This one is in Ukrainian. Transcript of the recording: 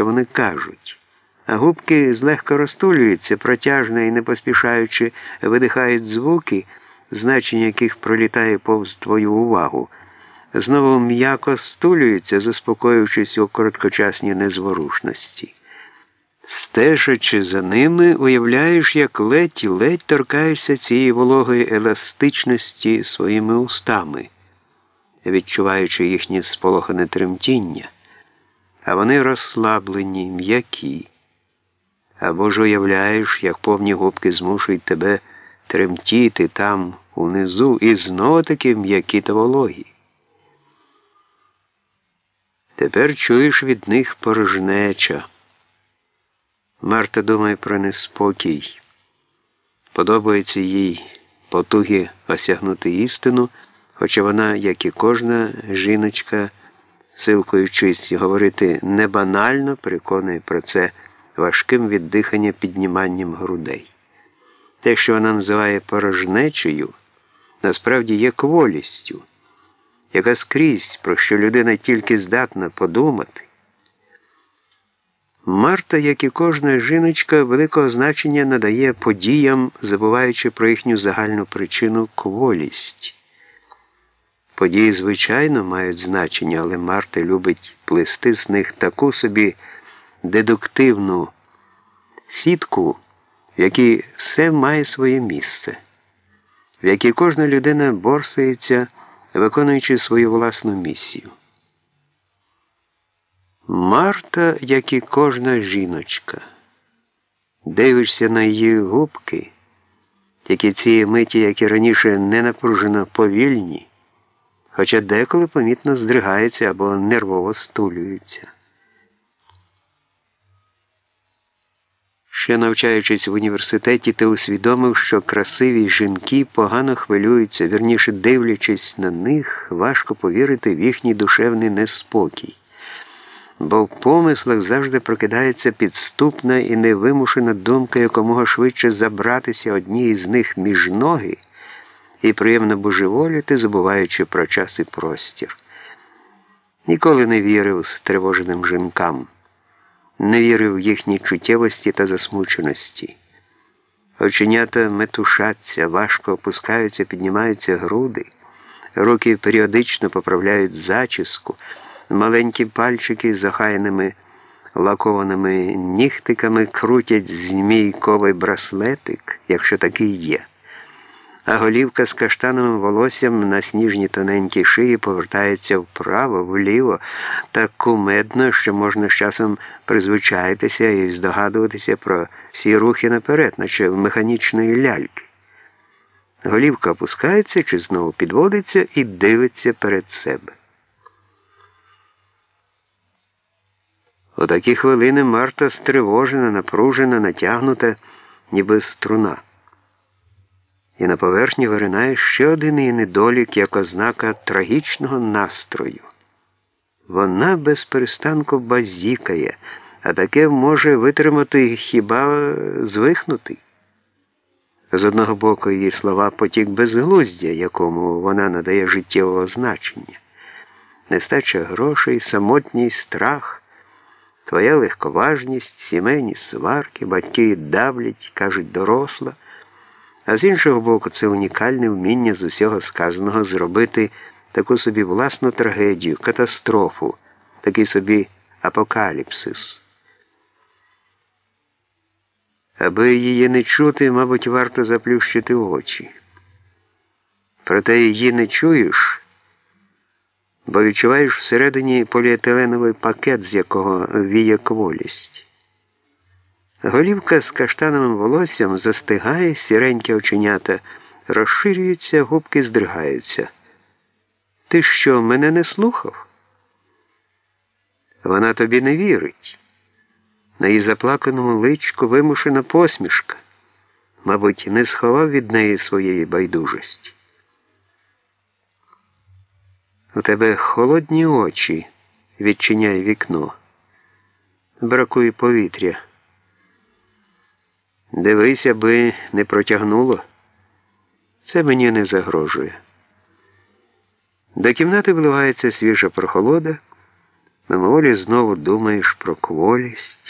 що вони кажуть. А губки злегка розтулюються, протяжно і не поспішаючи видихають звуки, значення яких пролітає повз твою увагу, знову м'яко стулюються, заспокоюючись у короткочасній незворушності. Стежачи за ними, уявляєш, як ледь ледь торкаєшся цієї вологої еластичності своїми устами, відчуваючи їхнє сполохане тремтіння, а вони розслаблені, м'які. Або ж уявляєш, як повні губки змушують тебе тремтіти там унизу і знову таки м'які та вологі. Тепер чуєш від них порожнеча. Марта думає про неспокій. Подобається їй потуги осягнути істину, хоча вона, як і кожна жіночка, силкуючись говорити не банально, переконує про це важким віддихання підніманням грудей. Те, що вона називає порожнечею, насправді є кволістю, яка скрізь, про що людина тільки здатна подумати. Марта, як і кожна жіночка, великого значення надає подіям, забуваючи про їхню загальну причину кволість. Події, звичайно, мають значення, але Марта любить плести з них таку собі дедуктивну сітку, в якій все має своє місце, в якій кожна людина борсується, виконуючи свою власну місію. Марта, як і кожна жіночка, дивишся на її губки, які цієї миті, як і раніше, не напружено повільні, хоча деколи помітно здригаються або нервово стулюються. Ще навчаючись в університеті, ти усвідомив, що красиві жінки погано хвилюються, вірніше дивлячись на них, важко повірити в їхній душевний неспокій бо в помислах завжди прокидається підступна і невимушена думка якомога швидше забратися одній з них між ноги і приємно божеволіти, забуваючи про час і простір. Ніколи не вірив стривоженим жінкам, не вірив їхній чуттєвості та засмученості. Оченята метушаться, важко опускаються, піднімаються груди, руки періодично поправляють зачіску. Маленькі пальчики з захайними лакованими нігтиками крутять змійковий браслетик, якщо такий є. А голівка з каштановим волоссям на сніжній тоненькій шиї повертається вправо, вліво, так кумедно, що можна з часом призвичаїтися і здогадуватися про всі рухи наперед, наче в механічної ляльки. Голівка опускається чи знову підводиться і дивиться перед себе. У такі хвилини Марта стривожена, напружена, натягнута, ніби струна. І на поверхні виринає ще один її недолік як ознака трагічного настрою. Вона без перестанку базікає, а таке може витримати хіба звихнути. З одного боку, її слова потік безглуздя, якому вона надає життєвого значення, нестача грошей, самотній страх. Твоя легковажність, сімейні сварки, батьки давлять, кажуть, доросла. А з іншого боку, це унікальне вміння з усього сказаного зробити таку собі власну трагедію, катастрофу, такий собі апокаліпсис. Аби її не чути, мабуть, варто заплющити очі. Проте її не чуєш бо відчуваєш всередині поліетиленовий пакет, з якого віє кволість. Голівка з каштановим волоссям застигає, сіренькі оченята, розширюються, губки здригаються. Ти що, мене не слухав? Вона тобі не вірить. На її заплаканому личку вимушена посмішка, мабуть, не сховав від неї своєї байдужості. У тебе холодні очі, відчиняй вікно. Бракує повітря. Дивись, аби не протягнуло. Це мені не загрожує. До кімнати вливається свіжа прохолода. Мимоволі знову думаєш про кволість.